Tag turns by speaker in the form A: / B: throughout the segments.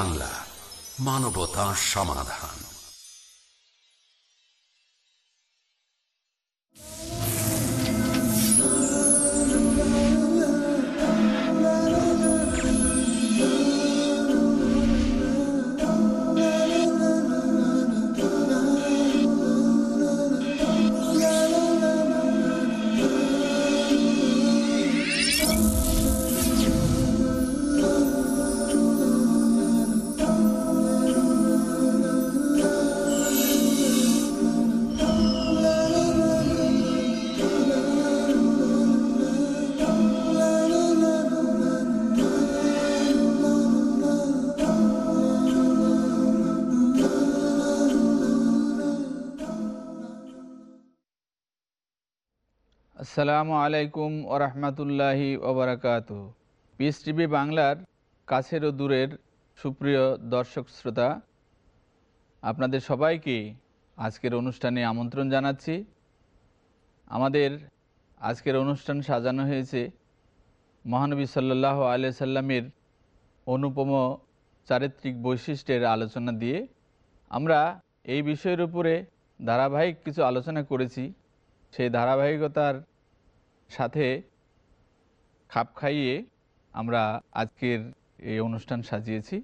A: বাংলা মানবতা সমাধান।
B: আসসালামু আলাইকুম ওরহমতুল্লাহি ওবরাকাত পিস টিভি বাংলার কাছের ও দূরের সুপ্রিয় দর্শক শ্রোতা, আপনাদের সবাইকে আজকের অনুষ্ঠানে আমন্ত্রণ জানাচ্ছি। আমাদের আজকের অনুষ্ঠান সাজানো হয়েছে মহানবী সাল্লাহ আলিয়া সাল্লামের অনুপম চারিত্রিক বৈশিষ্ট্যের আলোচনা দিয়ে। আমরা এই বিষয়ের উপরে ধারাবাহিক কিছু আলোচনা করেছি। সেই ধারাবাহিকতার সাথে খাপ খাইয়ে আমরা আজকের এই অনুষ্ঠান সাজিয়েছি।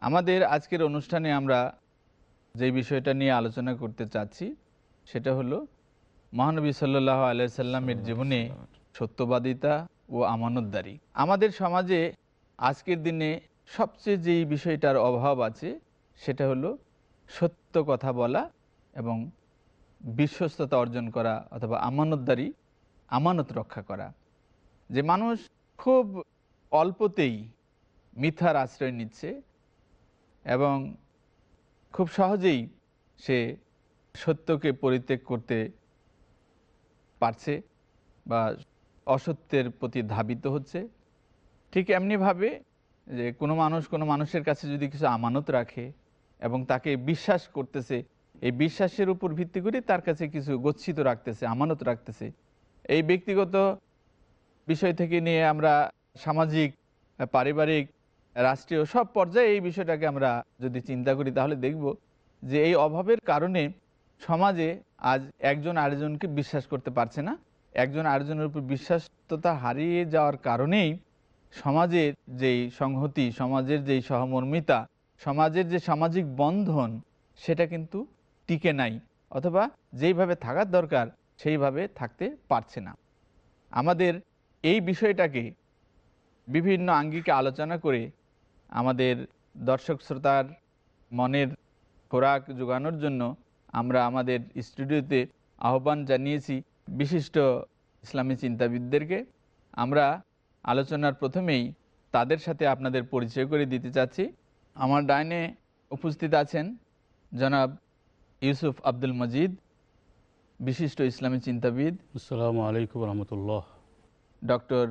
B: আমাদের আজকের অনুষ্ঠানে আমরা যে বিষয়টা নিয়ে আলোচনা করতে চাচ্ছি সেটা হলো মহানবী সাল্লাহ আলাইসাল্লামের জীবনে সত্যবাদিতা ও আমানতদারি। আমাদের সমাজে আজকের দিনে সবচেয়ে যেই বিষয়টার অভাব আছে সেটা হলো সত্য কথা বলা এবং বিশ্বস্ততা অর্জন করা অথবা আমানতদারি আমানত রক্ষা করা। যে মানুষ খুব অল্পতেই মিথ্যার আশ্রয় নিচ্ছে এবং খুব সহজেই সে সত্যকে পরিত্যাগ করতে পারছে বা অসত্যের প্রতি ধাবিত হচ্ছে। ঠিক এমনিভাবে যে কোনো মানুষ কোনো মানুষের কাছে যদি কিছু আমানত রাখে এবং তাকে বিশ্বাস করতেছে, এই বিশ্বাসের উপর ভিত্তি করে তার কাছে কিছু গচ্ছিত রাখতেছে, আমানত রাখতেছে এই ব্যক্তিগত বিষয় থেকে নিয়ে আমরা সামাজিক, পারিবারিক, রাষ্ট্রীয় সব পর্যায়ে এই বিষয়টাকে আমরা যদি চিন্তা করি তাহলে দেখব যে এই অভাবের কারণে সমাজে আজ একজন আরেকজনকে বিশ্বাস করতে পারছে না। একজন আরেকজনের উপর বিশ্বাসতা হারিয়ে যাওয়ার কারণেই সমাজের যেই সংহতি, সমাজের যেই সহমর্মিতা, সমাজের যে সামাজিক বন্ধন, সেটা কিন্তু টিকে নাই। অথবা যেইভাবে থাকার দরকার সেইভাবে থাকতে পারছে না। আমাদের এই বিষয়টাকে বিভিন্ন আঙ্গিকে আলোচনা করে আমাদের দর্শক শ্রোতার মনের খোরাক যোগানোর জন্য আমরা আমাদের স্টুডিওতে আহ্বান জানিয়েছি বিশিষ্ট ইসলামী চিন্তাবিদদেরকে। আমরা আলোচনার প্রথমেই তাদের সাথে আপনাদের পরিচয় করে দিতে চাচ্ছি। আমার ডাইনে উপস্থিত আছেন জনাব ইউসুফ আব্দুল মজিদ বিশিষ্ট ইসলামী চিন্তাবিদ।
C: আসসালামু আলাইকুম রহমতুল্লাহ।
B: ডক্টর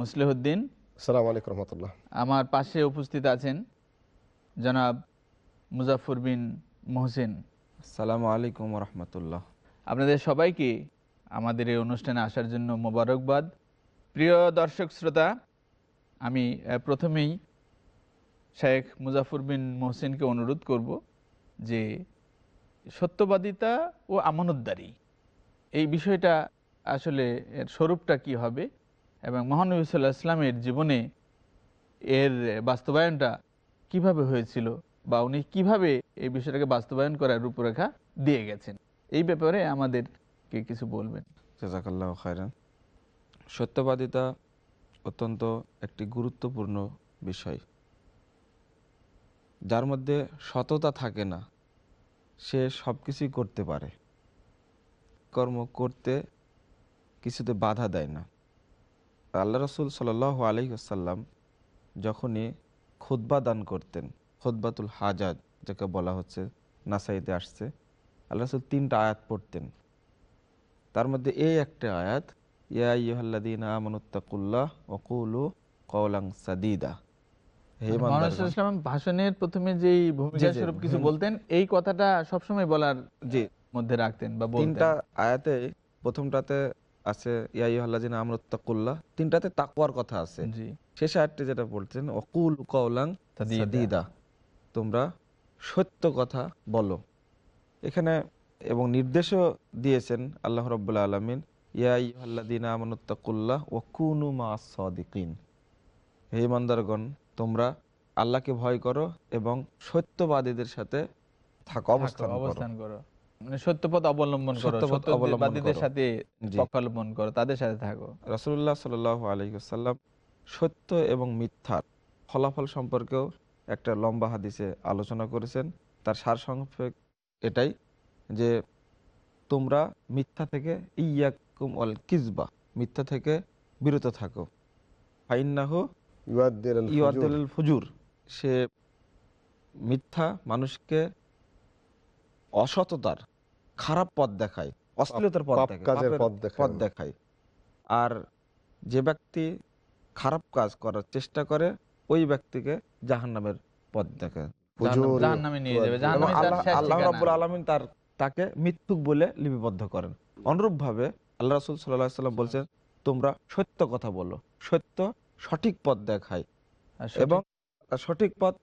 B: মুসলিহদ্দিন।
D: সালাম আলাইকুম রহমতুল্লাহ।
B: আমার পাশে উপস্থিত আছেন জনাব মুজাফর বিন মোহসেন।
E: সালামু আলাইকুম রহমতুল্লাহ।
B: আপনাদের সবাইকে আমাদের এই অনুষ্ঠানে আসার জন্য মোবারকবাদ। প্রিয় দর্শক শ্রোতা আমি প্রথমেই শেখ মুজাফর বিন মোহসেনকে অনুরোধ করব যে সত্যবাদিতা ও আমানতদারি এই বিষয়টা আসলে এর স্বরূপটা কি হবে? এবং মহানবী সাল্লাহ ইসলামের জীবনে এর বাস্তবায়নটা কীভাবে হয়েছিল? বা উনি কীভাবে এই বিষয়টাকে বাস্তবায়ন করার রূপরেখা দিয়ে গেছেন? এই ব্যাপারে আমাদেরকে কিছু বলবেন।
E: জাজাকাল্লাহ খায়রান। সত্যবাদিতা অত্যন্ত একটি গুরুত্বপূর্ণ বিষয়। যার মধ্যে সততা থাকে না, সে সব কিছুই করতে পারে। কর্ম করতে কিছুতে বাধা দেয় না। আল্লাহ রসুল সাল আলহিহাসাল্লাম যখনই খুদ্া দান করতেন খুদ্বাতুল হাজাদ যাকে বলা হচ্ছে নাসাইতে আসছে আল্লাহ রসুল তিনটা আয়াত পড়তেন। তার মধ্যে এই একটা আয়াত ইয়া ইয়ুহাল্লাদিন আমানুত্তাকুল্লাহ ওকুলু কওলাং সাদিদা।
B: ভাষণের প্রথমে যেই ভূমিকা স্বরূপ কিছু বলতেন এই কথাটা সবসময় বলার
E: জি।
B: মধ্যে রাখতেন বা বলতেন।
E: তিনটা আয়াতে প্রথমটাতে আছে ইয়াইহাল্লাজিনা আমরত্তাকুল্লাহ তিনটাতে তাকওয়ার কথা আছে।
B: জি।
E: শেষ আয়াতটি যেটা বলছেন অকুল কওলাং
B: সাদিদা।
E: তোমরা সত্য কথা বলো। এখানে এবং নির্দেশও দিয়েছেন আল্লাহ রব্বুল্লা আলমিন ইয়াইহাল্লাদিনা আমরত্তাকুল্লাহ ওকুনু মা সদিকিন। হে ইমানদারগণ তোমরা আল্লাহকে ভয় করো এবং সত্যবাদীদের সাথে থাকো অবস্থান
B: অবস্থান করো। মানে সত্যপথ অবলম্বন করো
E: সত্যপথ অবলম্বন
B: সাথে পক্ষাবলম্বন করো তাদের সাথে থাকো।
E: রাসুল্লাহ সাল আলহিসাল্লাম সত্য এবং মিথ্যার ফলাফল সম্পর্কেও একটা লম্বা হাদিসে আলোচনা করেছেন। তার সারসংক্ষেপ এটাই যে তোমরা মিথ্যা থেকে ইয়াকুম অল কিজবা মিথ্যা থেকে বিরত থাকো। ফাইন্নাহু ফুজুর সে মিথ্যা মানুষকে অসততার খারাপ পথ দেখায় অশ্লীলতার পথ দেখায়
D: পথ দেখায়।
E: আর যে ব্যক্তি খারাপ কাজ করার চেষ্টা করে ওই ব্যক্তিকে জাহান্নামের পথ দেখায়।
D: হুজুর,
B: জাহান্নামে নিয়ে যাবে।
D: এবং
B: জাহান্নামে তার
E: আল্লাহ
B: শেষ
E: আল্লাহ
B: ঠিকানা।
E: রাব্বুল আলামিন তার তাকে মৃত্যুক বলে লিপিবদ্ধ করেন। অনুরূপ ভাবে আল্লাহ রাসূল সাল্লাল্লাহু সাল্লাম বলছেন তোমরা সত্য কথা বলো। সত্য সঠিক পথ দেখায় এবং সঠিক পথ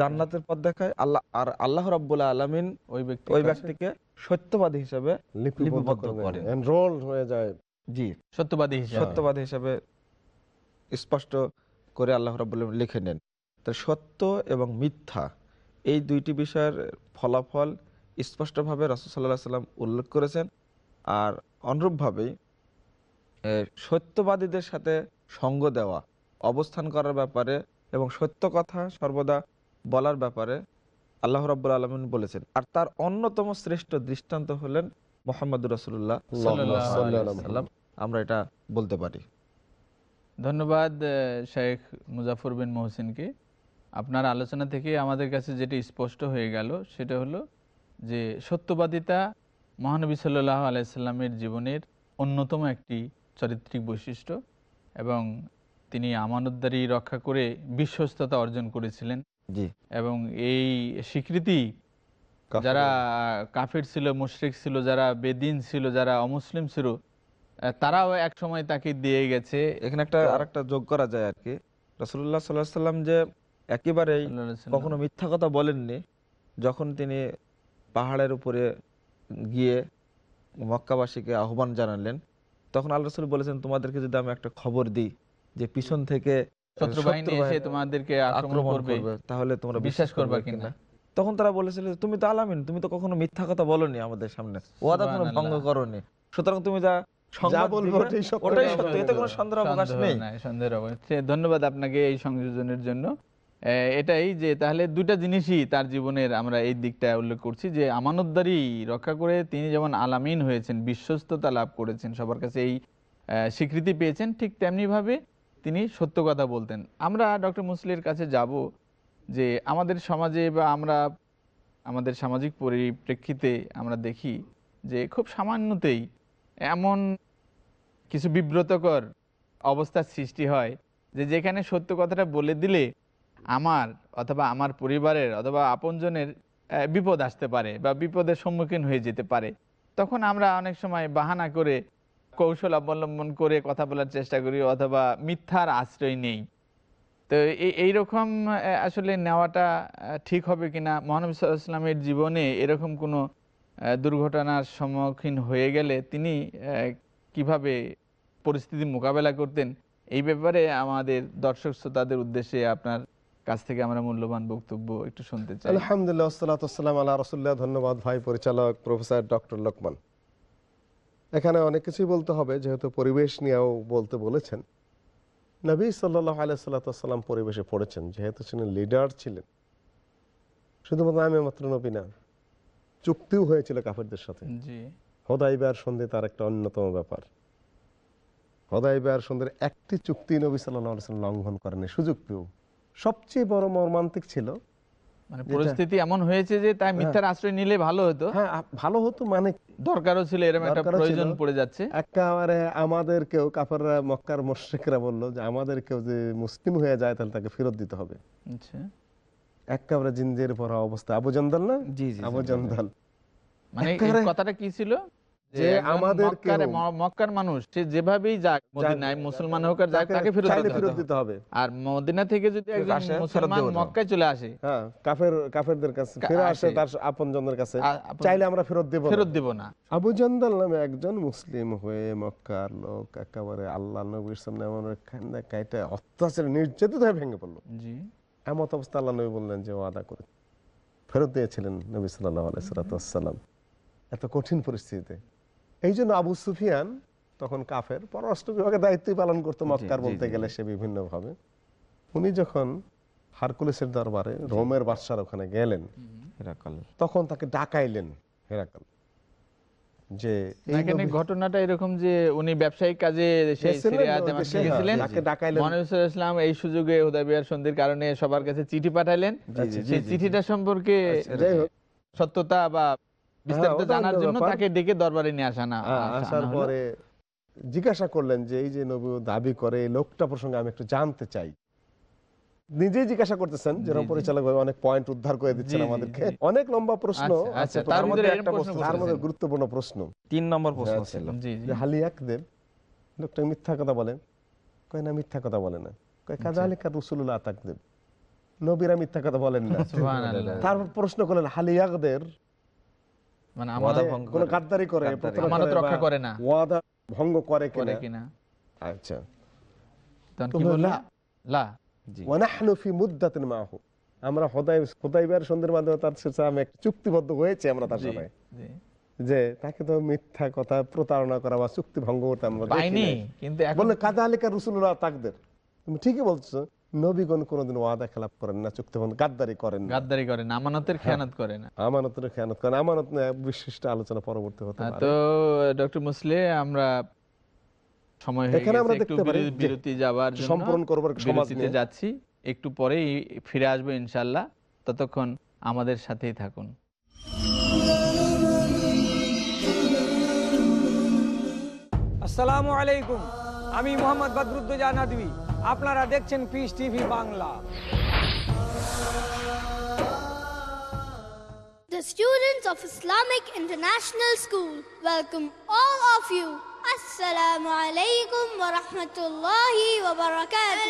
E: জান্নাতের পথ দেখায়। আল্লাহ আর আল্লাহ রাব্বুল আলামিন
B: ওই ব্যক্তি
E: ওই ব্যক্তিকে সত্যবাদী হিসেবে
D: লিপিবদ্ধ করে। এনরোল হয়ে যায়।
E: জি
B: সত্যবাদী হিসেবে।
E: সত্যবাদী হিসেবে স্পষ্ট করে আল্লাহ রাবুল লিখে নেন। তো সত্য এবং মিথ্যা এই দুইটি বিষয়ের ফলাফল স্পষ্টভাবে রাসুল সাল্লাহ সাল্লাম উল্লেখ করেছেন। আর অনুরূপভাবেই সত্যবাদীদের সাথে সঙ্গ দেওয়া অবস্থান করার ব্যাপারে এবং সত্য কথা সর্বদা বলার ব্যাপারে আল্লাহ রাব্বুল আলমিন বলেছেন আর তার অন্যতম শ্রেষ্ঠ দৃষ্টান্ত হলেন মোহাম্মদ রসুল্লাহ সাল্লাম আমরা এটা বলতে পারি।
B: ধন্যবাদ শেখ মুজাফর বিন মোহসিনকে। আপনার আলোচনা থেকে আমাদের কাছে যেটি স্পষ্ট হয়ে গেল সেটা হলো যে সত্যবাদিতা মহানবী সাল্লাহ আলাইসাল্লামের জীবনের অন্যতম একটি চারিত্রিক বৈশিষ্ট্য এবং তিনি আমানতদারি রক্ষা করে বিশ্বস্ততা অর্জন করেছিলেন।
E: জি।
B: এবং এই স্বীকৃতি যারা কাফের ছিল মুশরিক ছিল যারা বেদিন ছিল যারা অমুসলিম ছিল তারাও এক সময় তাকে দিয়ে গেছে।
E: এখানে একটা আরেকটা যোগ করা যায় আর কি। রসুল্লাহ সাল্লাহ সাল্লাম যে একেবারেই। কখনো মিথ্যা কথা বলেননি যখন তিনি পাহাড়ের উপরে গিয়ে মক্কাবাসীকে আহ্বান জানালেন তখন আল্লাহ রসুল বলেছেন তোমাদেরকে যদি আমি একটা খবর দিই যে পিছন থেকে
B: শত্রু এসে তোমাদেরকে আক্রমণ
E: আক্রমণ
B: করবে
E: করবে তাহলে তোমরা
B: বিশ্বাস করবা কিনা?
E: তখন তারা বলেছিল তুমি তো আলামিন তুমি তো কখনো মিথ্যা কথা বলনি আমাদের সামনে। ওয়াদা কোনো ভঙ্গ করনি। সুতরাং তুমি যা।
B: ধন্যবাদ আপনাকে এই সংযোজনের জন্য। এটাই যে তাহলে দুটা জিনিসই তার জীবনের আমরা এই দিকটা উল্লেখ করছি যে আমানতদারি রক্ষা করে তিনি যেমন আলামিন হয়েছেন বিশ্বস্ততা লাভ করেছেন সবার কাছে এই আহ, স্বীকৃতি পেয়েছেন ঠিক তেমনিভাবে তিনি সত্য কথা বলতেন। আমরা ডক্টর মুসলির কাছে যাব যে আমাদের সমাজে বা আমরা আমাদের সামাজিক পরিপ্রেক্ষিতে আমরা দেখি যে খুব সামান্যতেই এমন কিছু বিব্রতকর অবস্থার সৃষ্টি হয় যে যেখানে সত্য কথাটা বলে দিলে আমার অথবা আমার পরিবারের অথবা আপনজনের বিপদ আসতে পারে বা বিপদের সম্মুখীন হয়ে যেতে পারে। তখন আমরা অনেক সময় বাহানা করে কৌশল অবলম্বন করে কথা বলার চেষ্টা করি, অথবা মিথ্যার আশ্রয় নেই। তো এই এইরকম আসলে নেওয়াটা ঠিক হবে কিনা? মহানবী সাল্লাল্লাহু জীবনে এরকম কোনো দুর্ঘটনার সম্মুখীন হয়ে গেলে তিনি কীভাবে পরিস্থিতি মোকাবেলা করতেন? এই ব্যাপারে আমাদের দর্শক শ্রোতাদের উদ্দেশ্যে আপনার কাছ থেকে আমরা মূল্যবান বক্তব্য একটু শুনতে চাই।
D: আলহামদুলিল্লাহ সাল্লাম আল্লাহ রসুল্লাহ ধন্যবাদ ভাই পরিচালক প্রফেসর ডক্টর লোকমান। এখানে অনেক কিছুই বলতে হবে যেহেতু পরিবেশ নিয়েও বলতে বলেছেন। নবী সাল্লাহ আলাইসাল্লাম পরিবেশে পড়েছেন যেহেতু তিনি লিডার ছিলেন। শুধুমাত্র আমি মাত্র নবী না চুক্তিও হয়েছিল কাফেরদের সাথে। হদাইবার সন্ধি তার একটা অন্যতম ব্যাপার। হদাইবার সন্ধির একটি চুক্তি নবী সাল্লাহ আলাইসাল্লাম লঙ্ঘন করেনি সুযোগ পেয়েও। সবচেয়ে বড় মর্মান্তিক ছিল
B: মানে পরিস্থিতি এমন হয়েছে যে তাই মিথ্যার আশ্রয় নিলে ভালো হতো।
D: হ্যাঁ ভালো হতো মানে
B: দরকারও ছিল এরকম একটা প্রয়োজন পড়ে যাচ্ছে।
D: একেবারে আমাদের কেউ কাফেররা মক্কার মুশরিকরা বলল যে আমাদের কেউ যে মুসলিম হয়ে যায় তাহলে তাকে ফেরত দিতে হবে।
B: আচ্ছা।
D: একেবারে জিনজের পড়া অবস্থা। আবু জন্দল না?
E: জি জি
D: আবু জন্দল।
B: মানে এই কথাটা কি ছিল? যে একজন
D: আমাদের
B: মক্কার
D: কেউ-
B: ম- মক্কার মানুষ সে যেভাবেই যাক মদিনায় মুসলমান হোক আর যাক
D: তাকে
B: তাকে ফেরত দিতে হবে। আর মদিনা থেকে যদি একজন মুসলমান মক্কায় চলে আসে।
D: কাফের কাফেরদের কাছে ফিরে আসে
B: আসে।
D: তার আপনজনদের কাছে। চাইলে আমরা ফেরত দেব
B: ফেরত দিব না।
D: আবু জান্দাল নামে একজন মুসলিম হয়ে মক্কার লোক একেবারে আল্লাহ নবীর সামনে এমন কাইটা অত্যাচার নির্যাতিত হয়ে ভেঙে পড়ল।
B: জি।
D: এমত অবস্থা আল্লাহ নবী বললেন যে ওয়াদা করে। ফেরত দিয়েছিলেন নবী সাল্লাহ আলাইসালাম এত কঠিন পরিস্থিতিতে এই জন্য আবু সুফিয়ান তখন কাফের পররাষ্ট্র বিভাগের দায়িত্বই পালন করতো মক্কার বলতে গেলে সে বিভিন্নভাবে। উনি যখন হারকুলেসের দরবারে রোমের বাদশার ওখানে গেলেন তখন তাকে ডাকাইলেন হেরাকাল। যে
B: ঘটনাটা এরকম যে উনি ব্যবসায়িক কাজে
D: গেছিলেন,
B: সিরিয়া
D: ওই
B: দামেস্কে
D: দেশে, হ্যাঁ,
B: এই সুযোগে সন্ধির কারণে সবার কাছে চিঠি পাঠাইলেন সেই। চিঠিটা সম্পর্কে সত্যতা বা বিস্তারিত
D: ওটা
B: জানার জন্য তাকে ডেকে দরবারে নিয়ে আসা না
D: হ্যাঁ, আসার পরে জিজ্ঞাসা করলেন যে এই যে নবী দাবি করে এই লোকটা প্রসঙ্গে আমি একটু জানতে চাই। নিজেই জিজ্ঞাসা করতেছেন যেরকম পরিচালক ভাবে অনেক পয়েন্ট উদ্ধার করে দিচ্ছেন আমাদেরকে। অনেক লম্বা প্রশ্ন
B: আচ্ছা, আচ্ছা, তার
D: মধ্যে একটা প্রশ্ন
B: প্রশ্ন
D: তার মধ্যে গুরুত্বপূর্ণ প্রশ্ন।
E: তিন নম্বর প্রশ্ন
D: আচ্ছা,
E: ছিল।
B: জি জি।
D: যে হালিয়াকদের লোকটা মিথ্যা কথা বলেন। কয় না মিথ্যা কথা বলে না। কয় কাজা আলিকা রসুল্লাহ তাকদেব নবীরা মিথ্যা কথা বলেন না।
B: সুবহানাল্লাহ।
D: তারপর প্রশ্ন করলেন হালিয়াকদের
B: মানে
E: ওয়াদা ভঙ্গ
D: কোন
E: করে।
D: গাদ্দারি করে
B: আমানত রক্ষা করে না।
D: ওয়াদা ভঙ্গ করে
B: করে
D: কিনা। আচ্ছা।
B: তখন কি
D: বললা?
B: লা
E: জি।
D: ওয়ানাহনু ফি মুদ্দাতিন মাহু। আমরা হোদাই হোদাইবার মাধ্যমে তার সাথে আমি একটা চুক্তিবদ্ধ হয়েছে আমরা তার
B: জি,
D: সাথে। যে তাকে তো মিথ্যা কথা প্রতারণা করা বা চুক্তি ভঙ্গ করতে আমরা দেখি
B: কিন্তু এখন
D: বললে কাদা আলিকা রসুল্লাহ তাকদের। তুমি ঠিকই বলছো। নবীগণ কোনোদিন ওয়াদা খেলাপ করেন না চুক্তি ভঙ্গ গাদ্দারি করেন
B: গাদ্দারি করে না আমানতের খেয়ানত করে না।
D: আমানতের খেয়ানত করেন আমানত না বিশিষ্ট আলোচনা পরবর্তী হতে পারে।
B: তো ডক্টর মুসলে আমরা সময় হয়ে
D: এখানে আমরা
B: গেছে একটু
D: দেখতে পারি
B: বিরতি-
D: যে
B: বিরতি যাওয়ার জন্য
D: সম্পূরণ করবার সমাজ নিয়ে।
B: যাচ্ছি। একটু পরেই ফিরে আসব ইনশাআল্লাহ। ততক্ষণ আমাদের সাথেই থাকুন।
F: আসসালামু আলাইকুম। আমি মোহাম্মদ বদরুদ্দোজা নদী আপনারা দেখছেন Peace TV Bangla
G: The students of Islamic International School welcome all of you. Assalamu alaikum wa rahmatullahi wa barakatuh.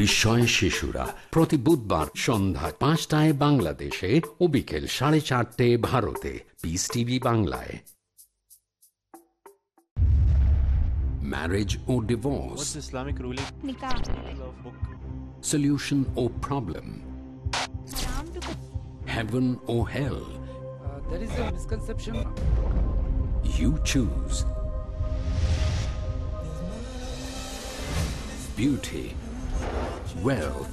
A: বিস্ময় শিশুরা প্রতি বুধবার সন্ধ্যা পাঁচটায় বাংলাদেশে ও বিকেল সাড়ে চারটে ভারতে পিস টিভি বাংলায় marriage O divorce
C: Islamic ruling
A: solution or problem heaven or hell
F: there is a misconception
A: you choose beauty wealth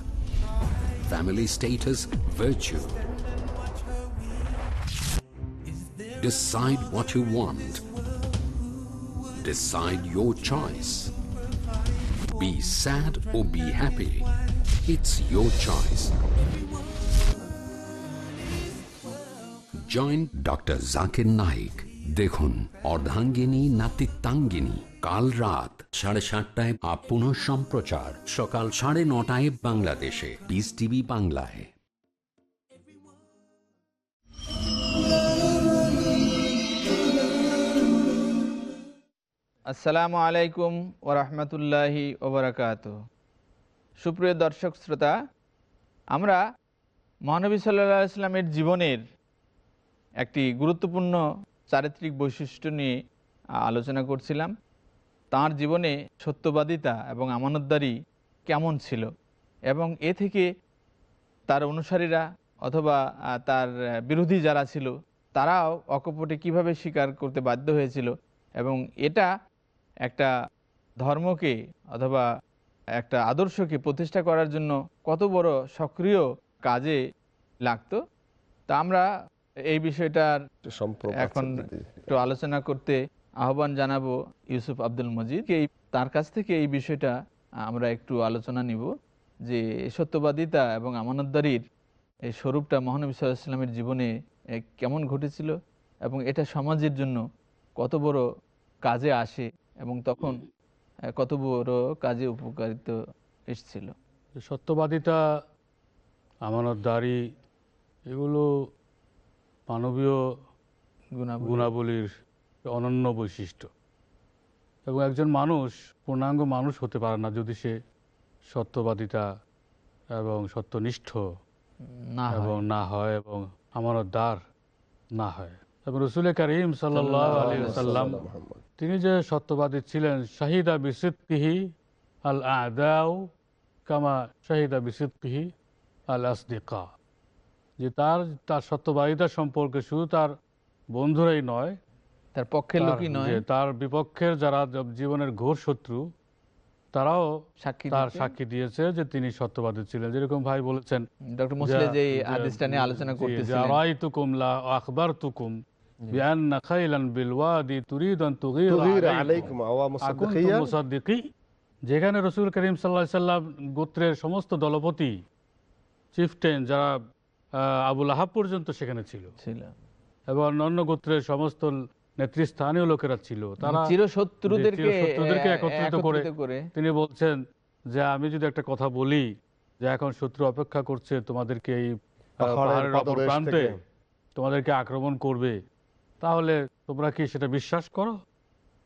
A: family status virtue decide what you want decide your choice be sad or be happy it's your choice join Doctor Zakir Naik দেখুন অর্ধাঙ্গিনী নাতিত্বাঙ্গিনী কাল রাত সাড়ে সাতটায় আপন সম্প্রচার। সকাল সাড়ে নটায় বাংলাদেশে। পিস টিভি বাংলায়।
B: আসসালামু আলাইকুম ওরহমতুল্লাহি ওবরাকাত সুপ্রিয় দর্শক শ্রোতা, আমরা মহানবী সাল্লাহ ইসলামের জীবনের একটি গুরুত্বপূর্ণ চারিত্রিক বৈশিষ্ট্য নিয়ে আলোচনা করছিলাম। তার জীবনে সত্যবাদিতা এবং আমানতদারি কেমন ছিল? এবং এ থেকে তার অনুসারীরা অথবা তার বিরোধী যারা ছিল তারাও অকপটে কীভাবে স্বীকার করতে বাধ্য হয়েছিল? এবং এটা একটা ধর্মকে অথবা একটা আদর্শকে প্রতিষ্ঠা করার জন্য কত বড় সক্রিয় কাজে লাগতো? তা আমরা এই বিষয়টার এখন একটু আলোচনা করতে আহ্বান জানাব ইউসুফ আব্দুল মজিদ। এই তার কাছ থেকে এই বিষয়টা আমরা একটু আলোচনা নিব যে সত্যবাদিতা এবং আমানতদারির এই স্বরূপটা মহানবী সাল্লাহ ইসলামের জীবনে কেমন ঘটেছিল এবং এটা সমাজের জন্য কত বড় কাজে আসে এবং তখন কত বড় কাজে উপকারিত এসেছিল।
C: সত্যবাদিতা আমানতদারি এগুলো মানবীয়
B: গুণাবলী।
C: গুণাবলীর অনন্য বৈশিষ্ট্য। এবং একজন মানুষ পূর্ণাঙ্গ মানুষ হতে পারে না যদি সে সত্যবাদিতা এবং সত্যনিষ্ঠ
B: না হয়।
C: এবং না হয় এবং আমানতদার না হয়। এবং রসুল করিম সাল্লাহ আলী সাল্লাম তিনি যে সত্যবাদী ছিলেন শাহিদা বিসিদ্দিহি আল আদাউ কামা শাহিদা বিসিদ্দিহি আল আসদিকা যে তার তার সত্যবাদিতা সম্পর্কে শুধু তার বন্ধুরাই নয়
B: তার পক্ষের লোকই নয়।
C: তার বিপক্ষের যারা জীবনের ঘোর শত্রু তারাও
B: সাক্ষী
C: তার সাক্ষী দিয়েছে যে তিনি সত্যবাদী ছিলেন। যেরকম ভাই বলেছেন
B: ডক্টর মুসলে যে হাদিসটা নিয়ে আলোচনা করতেছিলেন।
C: রাইতুকুম লা আখবারতুকুম বিআন্না খাইলান বিল ওয়াদি তুরিদু আন তুগীরা আলাইকুম।
D: আওয়া
C: আকুনতুম
D: মুসাদ্দিকিয়ান।
C: মুসাদ্দিকি যেখানে রসুল করিম সাল্লাহ সাল্লাম গোত্রের সমস্ত দলপতি চিফটেন যারা আহ, আবুল আহাব পর্যন্ত সেখানে ছিল।
B: ছিল
C: এবং অন্যান্য গোত্রের সমস্ত নেতৃস্থানীয় লোকেরা ছিল তারা
B: চিরশত্রুদেরকে
C: একত্রিত করে তিনি বলছেন যে আমি যদি একটা কথা বলি যে এখন শত্রু অপেক্ষা করছে তোমাদেরকে এই
D: পাহাড়ের
C: অপর প্রান্তে তোমাদেরকে আক্রমণ করবে। তাহলে তোমরা কি সেটা বিশ্বাস করো?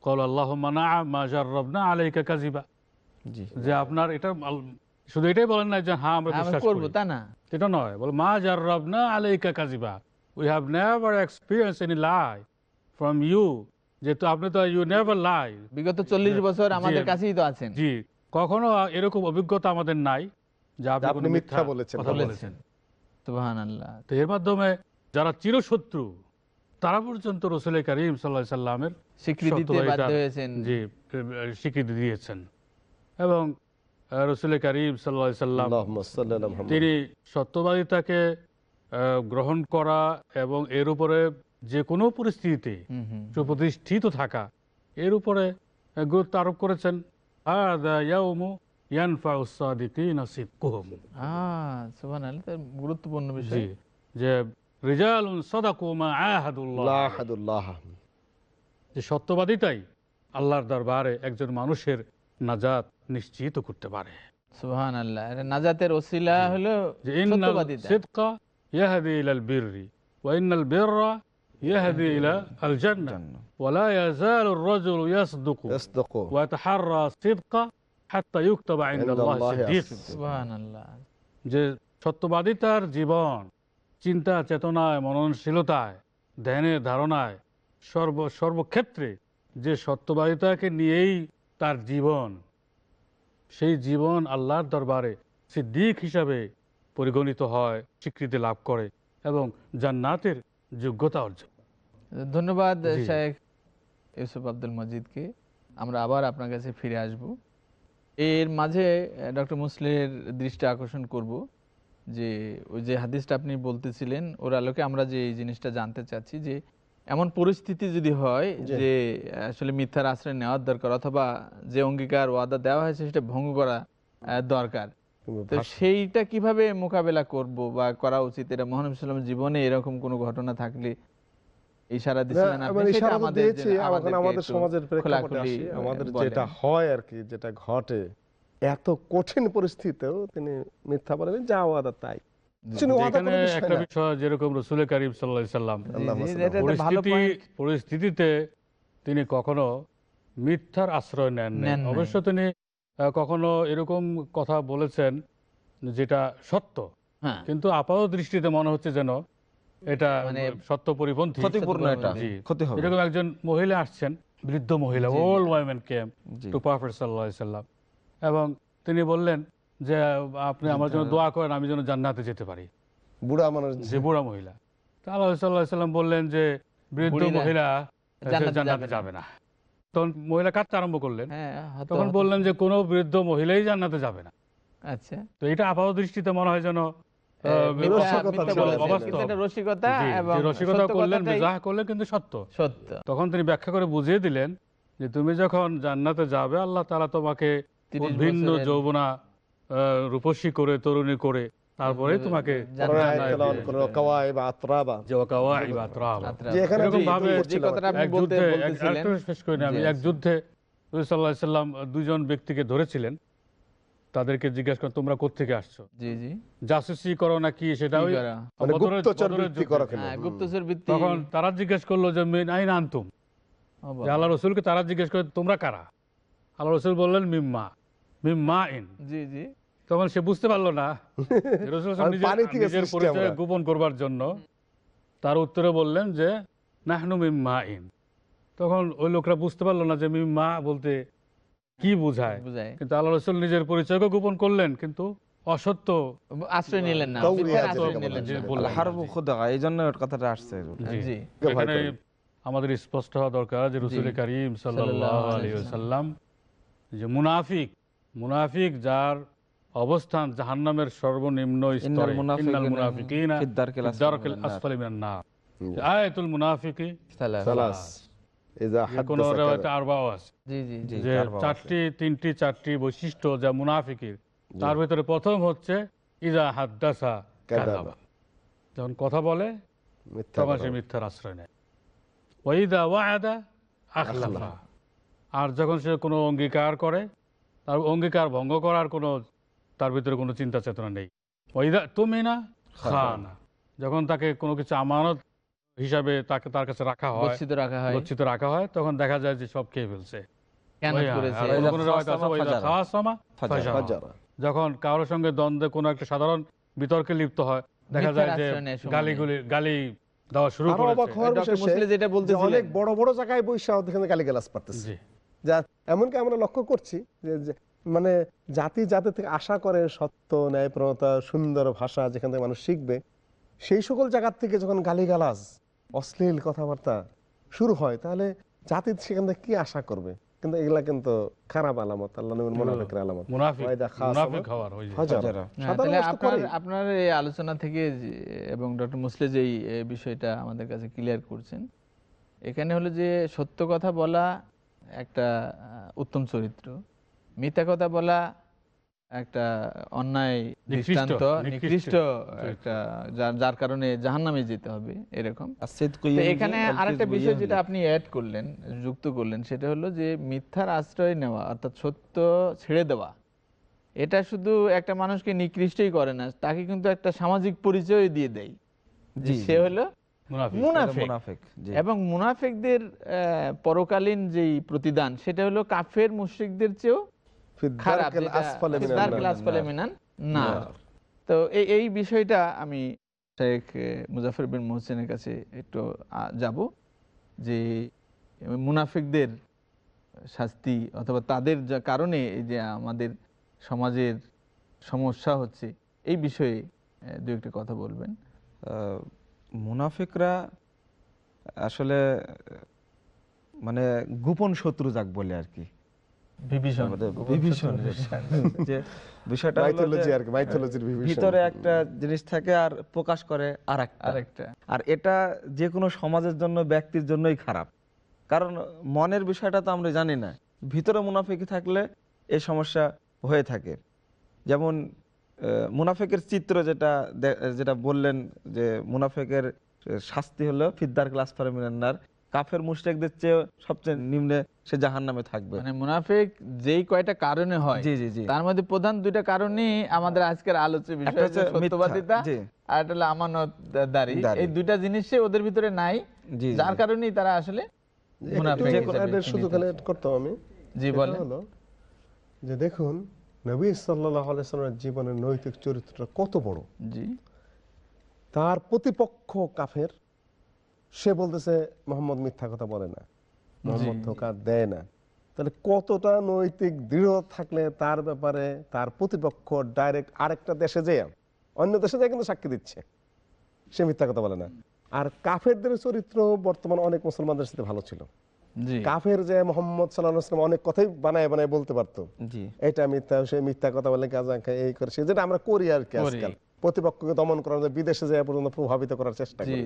C: কল আল্লাহ মানা মাজার রবনা আলাইকা কাজিবা
E: জি।
C: যে আপনার এটা শুধু এটাই বলেন না যে হ্যাঁ আমরা
B: আমরা
C: বিশ্বাস
B: করব
C: করি।
B: তা না।
C: এটা নয়। বলে মা যার রবনা আলাইকা কাজিবা we have never experience any lie from you যেহেতু আপনি তো ইউ নেভার লাই
B: বিগত চল্লিশ বছর আমাদের কাছেই তো আছেন
C: জি কখনো এরকম অভিজ্ঞতা আমাদের নাই যে আপনি
D: মিথ্যা বলেছেন।
B: বলেছেন।
C: বলেছেন
B: সুবাহান আল্লাহ
C: তো এর মাধ্যমে যারা চিরশত্রু তারা পর্যন্ত রসুল করিম সাল্লাহ সাল্লামের জি স্বীকৃতি দিয়েছেন এবং রসুল করিম সাল্লাহ সাল্লাম। তিনি সত্যবাদিতাকে আহ, গ্রহণ করা এবং এর উপরে যে কোনো পরিস্থিতিতে সুপ্রতিষ্ঠিত থাকা এর উপরে গুরুত্ব আরোপ করেছেন।
B: গুরুত্বপূর্ণ বিষয়।
C: যে। যে সত্যবাদিতাই আল্লাহর দরবারে একজন মানুষের নাজাত নিশ্চিত করতে পারে।
B: আল্লাহ নাজাতের ওসিলা হলো সত্যবাদিতা।
C: জান্নাহ
E: জান্নাহ।
C: ওয়া ইয়াজালু আর-রাজুলু ইয়াসদুকু
D: ইয়াসদুকু।
C: ওয়া ইয়াতাহাররা সিদকা হাত্তা ইউকতাবা ইনদাল্লাহি
D: ইনদাল্লাহি
C: সিদ্দিক
B: সুবহান আল্লাহ
C: যে সত্যবাদিতার জীবন চিন্তা চেতনায় মননশীলতায় ধ্যানের ধারণায় সর্ব সর্বক্ষেত্রে যে সত্যবাদিতাকে নিয়েই তার জীবন সেই জীবন আল্লাহর দরবারে সিদ্দিক হিসাবে পরিগণিত হয় স্বীকৃতি লাভ করে এবং জান্নাতের যোগ্যতা অর্জন
B: ধন্যবাদ শেখ ইউসুফ আব্দুল মজিদকে। আমরা আবার আপনার কাছে ফিরে আসব। এর মাঝে ডক্টর মুসলির দৃষ্টি আকর্ষণ করব যে ওই যে হাদিসটা আপনি বলতেছিলেন ওর আলোকে আমরা যে এই জিনিসটা জানতে চাচ্ছি যে এমন পরিস্থিতি যদি হয় যে আসলে মিথ্যার আশ্রয় নেওয়ার দরকার অথবা যে অঙ্গীকার ওয়াদা দেওয়া হয়েছে সেটা ভঙ্গ করা দরকার। তো সেইটা কীভাবে মোকাবেলা করব বা করা উচিত? এটা মহানবী সাল্লামের জীবনে এরকম কোনো ঘটনা থাকলে ইশারা দিছিলেন আপনি
D: মানে
B: সেটা আমাদের
D: দিয়েছি,
B: যে-
D: এখন আমাদের সমাজের প্রেক্ষাপটে
B: খোলাখুলি,
D: আসি, আমাদের যেটা হয় আর কি যেটা ঘটে এত কঠিন পরিস্থিতিতেও তিনি মিথ্যা বলেন যা ওয়াদা তাই।
C: একটা বিষয় যেরকম রসুল করিম সাল্লাহ সাল্লাম
B: জি, জি, এটা একটা ভালো
C: পরিস্থিতি পরিস্থিতিতে তিনি কখনো মিথ্যার আশ্রয় নেন। অবশ্য তিনি আহ, কখনো এরকম কথা বলেছেন যেটা সত্য।
B: হ্যাঁ।
C: কিন্তু আপাত দৃষ্টিতে মনে হচ্ছে যেন এটা
B: মানে
C: সত্য পরিপন্থী
E: ক্ষতিপূর্ণ এটা। ক্ষতি হবে।
C: এরকম একজন মহিলা আসছেন বৃদ্ধ মহিলা old women
E: came
C: to prophet সাল্লাহ সাল্লাম। এবং তিনি বললেন যে আপনি আমার জন্য দোয়া করেন আমি যেন জান্নাতে যেতে পারি।
D: বুড়া মানুষ।
C: যে বুড়া মহিলা। তা আল্লাহ সাল্লাহ সাল্লাম বললেন যে বৃদ্ধ মহিলা
B: জান্নাতে যাবে
C: না। তখন মহিলা কাঁদতে আরম্ভ করলেন।
B: হ্যাঁ
C: তখন বললেন যে কোনো বৃদ্ধ মহিলাই জান্নাতে যাবে না।
B: আচ্ছা।
C: তো এটা আপাত দৃষ্টিতে মনে হয় যেন আহ,
B: মিথ্যা-
D: রসিকতা
B: মিথ্যা
D: ছিল,
B: বলেছেন।
C: অবাস্তব।
B: কিন্তু এটা রসিকতা
C: জি,
B: এবং
C: যে রসিকতা
B: সত্য
C: করলেন
B: কথাটাই
C: মেজাহ করলেন কিন্তু সত্য।
B: সত্য।
C: তখন তিনি ব্যাখ্যা করে বুঝিয়ে দিলেন যে তুমি যখন জান্নাতে যাবে আল্লাহ তালা তোমাকে ভিন্ন যৌবনা রূপসী করে তরুণী করে তারপরে তোমাকে এক যুদ্ধে এক-
B: বলতেছিলেন।
C: আরেকটু শেষ করি না আমি এক যুদ্ধে নবী সাল্লাল্লাহু আলাইহি সাল্লাম দুজন ব্যক্তিকে ধরেছিলেন। তাদেরকে জিজ্ঞাসা করেন তোমরা কোত্থেকে আসছো?
B: জি জি।
C: জাসুসি করো না কি? সেটা ওই
D: মানে গুপ্তচর বৃত্তি করো কেন?
B: হ্যাঁ গুপ্তচর বৃত্তি
C: তখন তারা জিজ্ঞেস করল যে মিন আইন আনতুম? আল্লাহ রসুলকে তারা জিজ্ঞেস করে তোমরা কারা? আল্লাহ রসুল বললেন মিম্মা। মিম্মা ইন
B: জি জি।
C: তখন সে বুঝতে পারল না রসুল নিজের- পরিচয় গোপন করবার জন্য। তার উত্তরে বললেন যে নাহনু মিম্মা ইন তখন ওই লোকরা বুঝতে পারল না যে মিম্মা বলতে কি বোঝায়?
B: বুঝায়।
C: কিন্তু আল্লাহ রসুল নিজের পরিচয়কে গোপন করলেন কিন্তু অসত্য
B: আশ্রয় নিলেন না।
E: এই জন্য কথাটা আসছে।
C: আমাদের স্পষ্ট হওয়া দরকার যে রসুল করিম সাল্লাম যে মুনাফিক মুনাফিক যার অবস্থান জাহান্নামের সর্বনিম্ন। আয়াতুল মুনাফিকি কোনো। আরবাও আছে। যে। চারটি তিনটি চারটি বৈশিষ্ট্য যা মুনাফিকের তার ভিতরে প্রথম হচ্ছে ইজা হাদ্দাসা। যখন কথা বলে তখন সে মিথ্যার আশ্রয় নেয়। ওয়াইদা ওয়াদা আখলাফা। আর যখন সে কোনো অঙ্গীকার করে তার অঙ্গীকার ভঙ্গ করার কোনো তার ভিতরে কোনো চিন্তা চেতনা নেই। ওইদা তুমি না খানা। যখন তাকে কোনো কিছু আমানত হিসাবে তাকে তার কাছে রাখা হয়
B: গচ্ছিত রাখা হয়।
C: গচ্ছিত রাখা হয় তখন দেখা যায় যে সব খেয়ে ফেলছে। যখন কারোর সঙ্গে দ্বন্দ্বে কোনো একটা সাধারণ বিতর্কে লিপ্ত হয় দেখা যায় যে গালিগুলি গালি দেওয়া শুরু
B: যেটা
D: যে অনেক বড় বড় জায়গায় বৈশা ওখানে গালিগালাজ পারতেছে
C: জি।
D: যা এমনকি আমরা লক্ষ্য করছি যে যে মানে জাতি জাতি থেকে আশা করে সত্য ন্যায়প্রণতা সুন্দর ভাষা যেখান থেকে মানুষ শিখবে সেই সকল জায়গার থেকে যখন গালিগালাজ অশ্লীল কথাবার্তা শুরু হয় তাহলে জাতি সেখান থেকে কি আশা করবে? কিন্তু এগুলা কিন্তু খারাপ আলামত আল্লাহ নবীর মোনাফিকের আলামত।
C: মুনাফিক হওয়ার যে।
B: হ্যাঁ, তাহলে আপনার আপনার এই আলোচনা থেকে এবং ডক্টর মুসলে যেই এ, বিষয়টা আমাদের কাছে ক্লিয়ার করছেন এখানে হলো যে সত্য কথা বলা একটা উত্তম চরিত্র মিথ্যা কথা বলা একটা অন্যায়
C: নিকৃষ্ট,
B: দৃষ্টান্ত
C: নিকৃষ্ট।
B: নিকৃষ্ট একটা যার যার কারণে জাহান্নামে যেতে হবে এরকম। এখানে আরেকটা বিষয় যেটা আপনি অ্যাড করলেন যুক্ত করলেন সেটা হলো যে মিথ্যার আশ্রয় নেওয়া অর্থাৎ সত্য ছেড়ে দেওয়া এটা শুধু একটা মানুষকে নিকৃষ্টই করে না তাকে কিন্তু একটা সামাজিক পরিচয় দিয়ে দেয়। সে। হলো
C: মুনাফিক
E: এটা
B: মুনাফিক
E: মুনাফিক জি।
B: এবং মুনাফিকদের আহ, পরকালীন যেই প্রতিদান সেটা হলো কাফের মুশরিকদের চেয়েও খারাপ। তো এই এই বিষয়টা আমি শেখ মুজাফর বিন মোহসেনের কাছে একটু যাব যে মুনাফিকদের শাস্তি অথবা তাদের যা কারণে এই যে আমাদের সমাজের সমস্যা হচ্ছে এই বিষয়ে দু একটা কথা বলবেন।
E: আহ, মুনাফিকরা আসলে মানে গোপন শত্রু যাক বলে আর কি।
B: বিভীষণ
E: বিভীষণ যে বিষয়টা
D: মাইথোলজি আর মাইথোলজির বিভীষণ।
E: ভিতরে একটা জিনিস থাকে আর প্রকাশ করে আর
B: আরেকটা।
E: আর এটা যে কোনো সমাজের জন্য ব্যক্তির জন্যই খারাপ। কারণ মনের বিষয়টা তো আমরা জানি না। ভিতরে মুনাফিকি থাকলে এই সমস্যা হয়ে থাকে। যেমন আহ, মুনাফিকের চিত্র যেটা যেটা বললেন যে মুনাফেকের শাস্তি হলো ফিদ্দার ক্লাস ফারমিনান্নার কাফের মুশরিকদের চেয়ে সবচেয়ে নিম্নে সে জাহান নামে থাকবে।
B: মানে মুনাফিক যেই কয়টা কারণে হয়
E: জি জি জি।
B: তার মধ্যে প্রধান দুইটা কারণই আমাদের আজকের আলোচ্য বিষয় সত্যবাদিতা আর একটা হলো। এই দুইটা জিনিসই ওদের ভিতরে নাই। যার কারণেই তারা আসলে মুনাফিক
D: শুধু করতাম আমি।
B: জি বলেন।
D: যে দেখুন নবী সাল্লাহ আলাইসাল্লামের জীবনের নৈতিক চরিত্রটা কত বড়।
B: জি।
D: তার প্রতিপক্ষ কাফের সে বলতেছে মোহাম্মদ মিথ্যা কথা বলে না মোহাম্মদ ধোকা দেয় না। তাহলে কতটা নৈতিক দৃঢ় থাকলে তার ব্যাপারে তার প্রতিপক্ষ ডাইরেক্ট আরেকটা দেশে যেয়ে অন্য দেশে যায় কিন্তু সাক্ষী দিচ্ছে সে মিথ্যা কথা বলে না। আর কাফেরদের চরিত্র বর্তমান অনেক মুসলমানদের সাথে ভালো ছিল। কাফের যে মোহাম্মদ সাল্লাহ অনেক কথাই বানায় বানায় বলতে পারতো। এটা মিথ্যা সে মিথ্যা কথা বলে খায় এই করে সে যেটা আমরা করি আর কি আজকাল। প্রতিপক্ষকে দমন করার বিদেশে যায় পর্যন্ত প্রভাবিত করার চেষ্টা করি।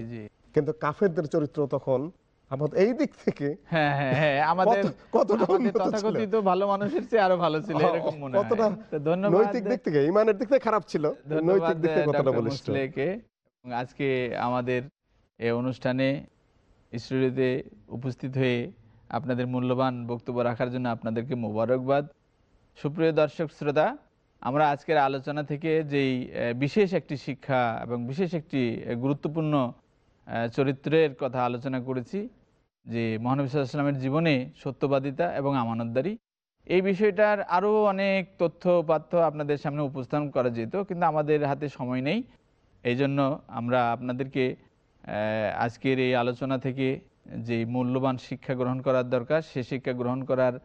D: কিন্তু কাফেরদের চরিত্র তখন আমাদের এই দিক থেকে
B: হ্যাঁ হ্যাঁ হ্যাঁ আমাদের
D: কতটা
B: আমাদের
D: উন্নত ছিল।
B: তথাকথিত ভালো মানুষের চেয়ে আরও ভালো ছিল এরকম মনে হয়।
D: কতটা
B: ধন্যবাদ
D: নৈতিক দিক থেকে ইমানের দিক থেকে খারাপ ছিল নৈতিক দিক থেকে কতটা বলিষ্ঠ।
B: আজকে আমাদের এই অনুষ্ঠানে স্টুডিওতে উপস্থিত হয়ে আপনাদের মূল্যবান বক্তব্য রাখার জন্য আপনাদেরকে মোবারকবাদ। সুপ্রিয় দর্শক শ্রোতা আমরা আজকের আলোচনা থেকে যেই বিশেষ একটি শিক্ষা এবং বিশেষ একটি গুরুত্বপূর্ণ চরিত্রের কথা আলোচনা করেছি, যে মহানবী সাল্লামের জীবনে সত্যবাদিতা এবং আমানতদারি। এই বিষয়টার আরও অনেক তথ্য পাথ্য আপনাদের সামনে উপস্থাপন করা যেত, কিন্তু আমাদের হাতে সময় নেই। এই জন্য আমরা আপনাদেরকে আজকের এই আলোচনা থেকে যে মূল্যবান শিক্ষা গ্রহণ করার দরকার, সে শিক্ষা গ্রহণ করার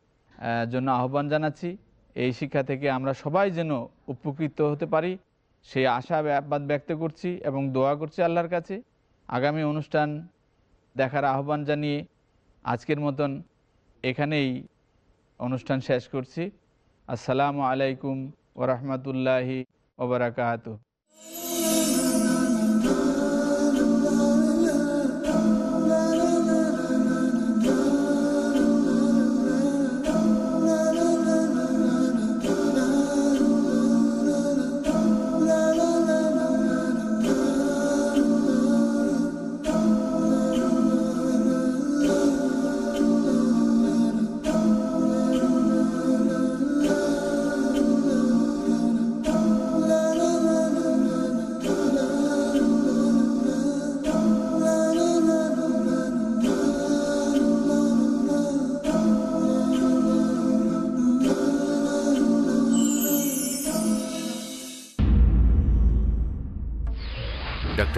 B: জন্য আহ্বান জানাচ্ছি। এই শিক্ষা থেকে আমরা সবাই যেন উপকৃত হতে পারি। সেই আশা ব্যাপাত ব্যক্ত করছি এবং দোয়া করছি আল্লাহর কাছে। আগামী অনুষ্ঠান দেখার আহ্বান জানিয়ে আজকের মতন এখানেই অনুষ্ঠান শেষ করছি। আসসালামু আলাইকুম ওরহমতুল্লাহি ওবরাকাত